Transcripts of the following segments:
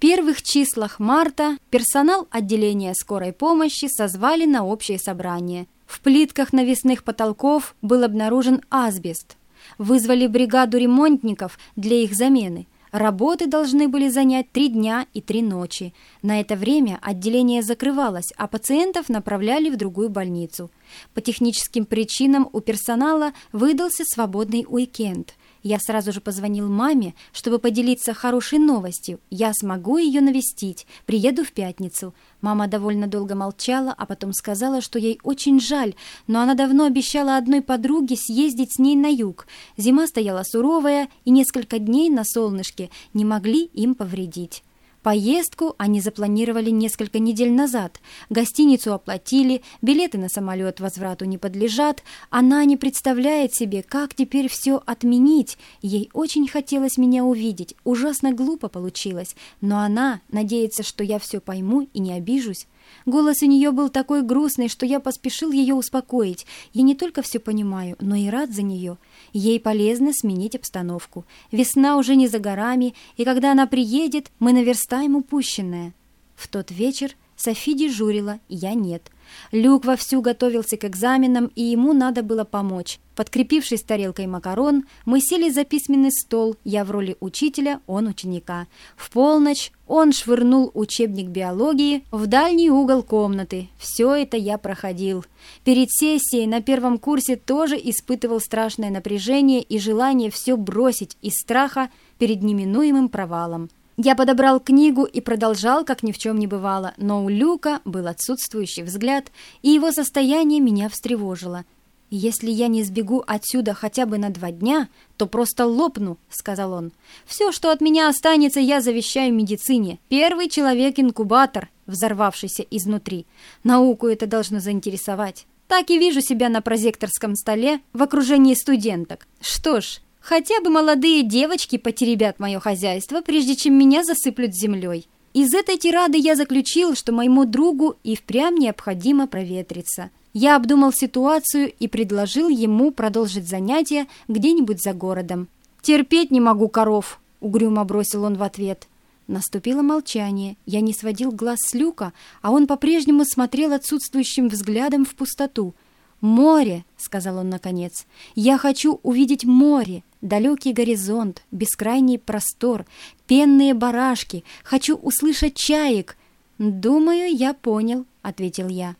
первых числах марта персонал отделения скорой помощи созвали на общее собрание. В плитках навесных потолков был обнаружен асбест. Вызвали бригаду ремонтников для их замены. Работы должны были занять три дня и три ночи. На это время отделение закрывалось, а пациентов направляли в другую больницу. По техническим причинам у персонала выдался свободный уикенд. Я сразу же позвонил маме, чтобы поделиться хорошей новостью. Я смогу ее навестить, приеду в пятницу. Мама довольно долго молчала, а потом сказала, что ей очень жаль, но она давно обещала одной подруге съездить с ней на юг. Зима стояла суровая, и несколько дней на солнышке не могли им повредить. Поездку они запланировали несколько недель назад. Гостиницу оплатили, билеты на самолет возврату не подлежат. Она не представляет себе, как теперь все отменить. Ей очень хотелось меня увидеть. Ужасно глупо получилось. Но она надеется, что я все пойму и не обижусь. Голос у нее был такой грустный, что я поспешил ее успокоить. Я не только все понимаю, но и рад за нее. Ей полезно сменить обстановку. Весна уже не за горами, и когда она приедет, мы наверстаем упущенное. В тот вечер Софи дежурила, я нет. Люк вовсю готовился к экзаменам, и ему надо было помочь. Подкрепившись тарелкой макарон, мы сели за письменный стол, я в роли учителя, он ученика. В полночь он швырнул учебник биологии в дальний угол комнаты. Все это я проходил. Перед сессией на первом курсе тоже испытывал страшное напряжение и желание все бросить из страха перед неминуемым провалом. Я подобрал книгу и продолжал, как ни в чем не бывало, но у Люка был отсутствующий взгляд, и его состояние меня встревожило. «Если я не сбегу отсюда хотя бы на два дня, то просто лопну», — сказал он. «Все, что от меня останется, я завещаю медицине. Первый человек-инкубатор, взорвавшийся изнутри. Науку это должно заинтересовать. Так и вижу себя на прозекторском столе в окружении студенток. Что ж, Хотя бы молодые девочки потеребят мое хозяйство, прежде чем меня засыплют землей. Из этой тирады я заключил, что моему другу и впрямь необходимо проветриться. Я обдумал ситуацию и предложил ему продолжить занятия где-нибудь за городом. «Терпеть не могу коров», — угрюмо бросил он в ответ. Наступило молчание. Я не сводил глаз с люка, а он по-прежнему смотрел отсутствующим взглядом в пустоту. «Море», — сказал он наконец, — «я хочу увидеть море, далекий горизонт, бескрайний простор, пенные барашки, хочу услышать чаек». «Думаю, я понял», — ответил я.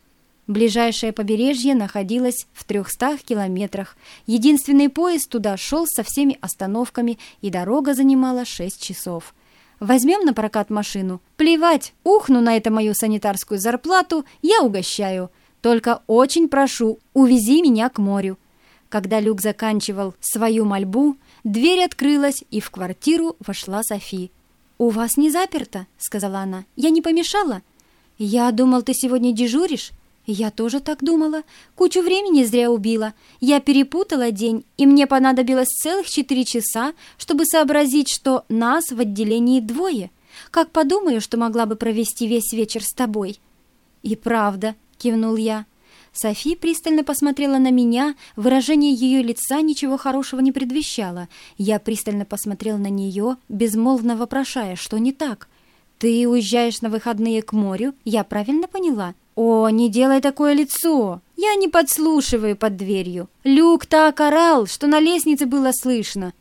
Ближайшее побережье находилось в трехстах километрах. Единственный поезд туда шел со всеми остановками, и дорога занимала шесть часов. Возьмем на прокат машину? Плевать, ухну на это мою санитарскую зарплату, я угощаю. Только очень прошу, увези меня к морю». Когда Люк заканчивал свою мольбу, дверь открылась, и в квартиру вошла Софи. «У вас не заперто?» — сказала она. «Я не помешала?» «Я думал, ты сегодня дежуришь?» «Я тоже так думала. Кучу времени зря убила. Я перепутала день, и мне понадобилось целых четыре часа, чтобы сообразить, что нас в отделении двое. Как подумаю, что могла бы провести весь вечер с тобой». «И правда», кивнул я. Софи пристально посмотрела на меня, выражение ее лица ничего хорошего не предвещало. Я пристально посмотрел на нее, безмолвно вопрошая, что не так. «Ты уезжаешь на выходные к морю? Я правильно поняла?» «О, не делай такое лицо! Я не подслушиваю под дверью. Люк так орал, что на лестнице было слышно».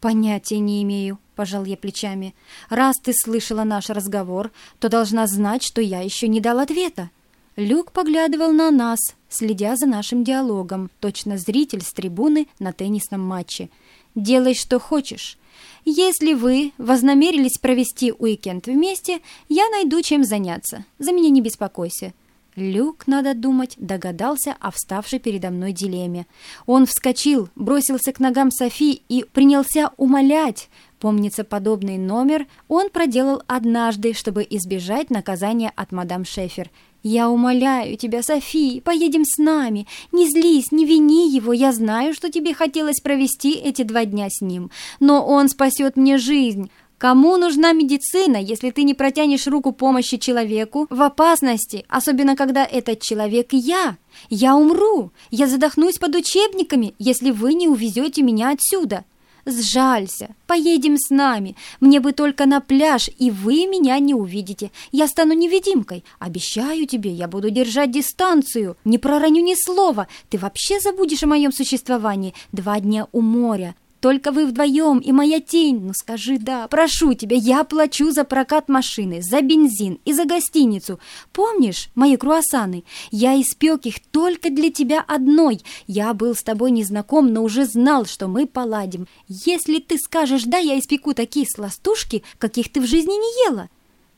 «Понятия не имею», — пожал я плечами. «Раз ты слышала наш разговор, то должна знать, что я еще не дал ответа». Люк поглядывал на нас, следя за нашим диалогом, точно зритель с трибуны на теннисном матче. «Делай, что хочешь. Если вы вознамерились провести уикенд вместе, я найду чем заняться. За меня не беспокойся». Люк, надо думать, догадался о вставшей передо мной дилемме. Он вскочил, бросился к ногам Софи и принялся умолять. Помнится, подобный номер он проделал однажды, чтобы избежать наказания от мадам Шефер – «Я умоляю тебя, Софи, поедем с нами. Не злись, не вини его. Я знаю, что тебе хотелось провести эти два дня с ним. Но он спасет мне жизнь. Кому нужна медицина, если ты не протянешь руку помощи человеку в опасности, особенно когда этот человек я? Я умру. Я задохнусь под учебниками, если вы не увезете меня отсюда. Сжалься, поедем с нами. Мне бы только на пляж, и вы меня не увидите. Я стану невидимкой. Обещаю тебе, я буду держать дистанцию. Не пророню ни слова. Ты вообще забудешь о моем существовании. Два дня у моря. Только вы вдвоем и моя тень. Ну скажи «да». Прошу тебя, я плачу за прокат машины, за бензин и за гостиницу. Помнишь мои круассаны? Я испек их только для тебя одной. Я был с тобой незнаком, но уже знал, что мы поладим. Если ты скажешь «да», я испеку такие сластушки, каких ты в жизни не ела».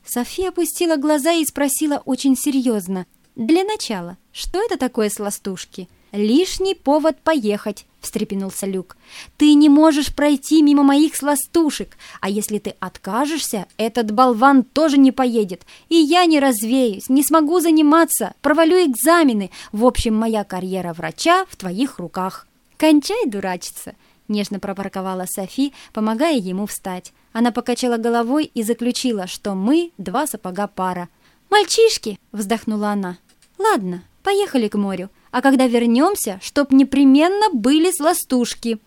София опустила глаза и спросила очень серьезно. «Для начала, что это такое сластушки?» «Лишний повод поехать», — встрепенулся Люк. «Ты не можешь пройти мимо моих сластушек, а если ты откажешься, этот болван тоже не поедет, и я не развеюсь, не смогу заниматься, провалю экзамены. В общем, моя карьера врача в твоих руках». «Кончай дурачиться», — нежно проворковала Софи, помогая ему встать. Она покачала головой и заключила, что мы два сапога пара. «Мальчишки!» — вздохнула она. «Ладно, поехали к морю а когда вернемся, чтоб непременно были сластушки.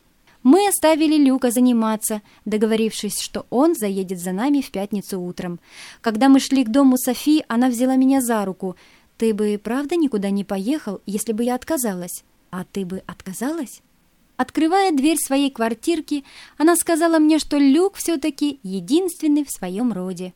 Мы оставили Люка заниматься, договорившись, что он заедет за нами в пятницу утром. Когда мы шли к дому Софи, она взяла меня за руку. «Ты бы правда никуда не поехал, если бы я отказалась?» «А ты бы отказалась?» Открывая дверь своей квартирки, она сказала мне, что Люк все-таки единственный в своем роде.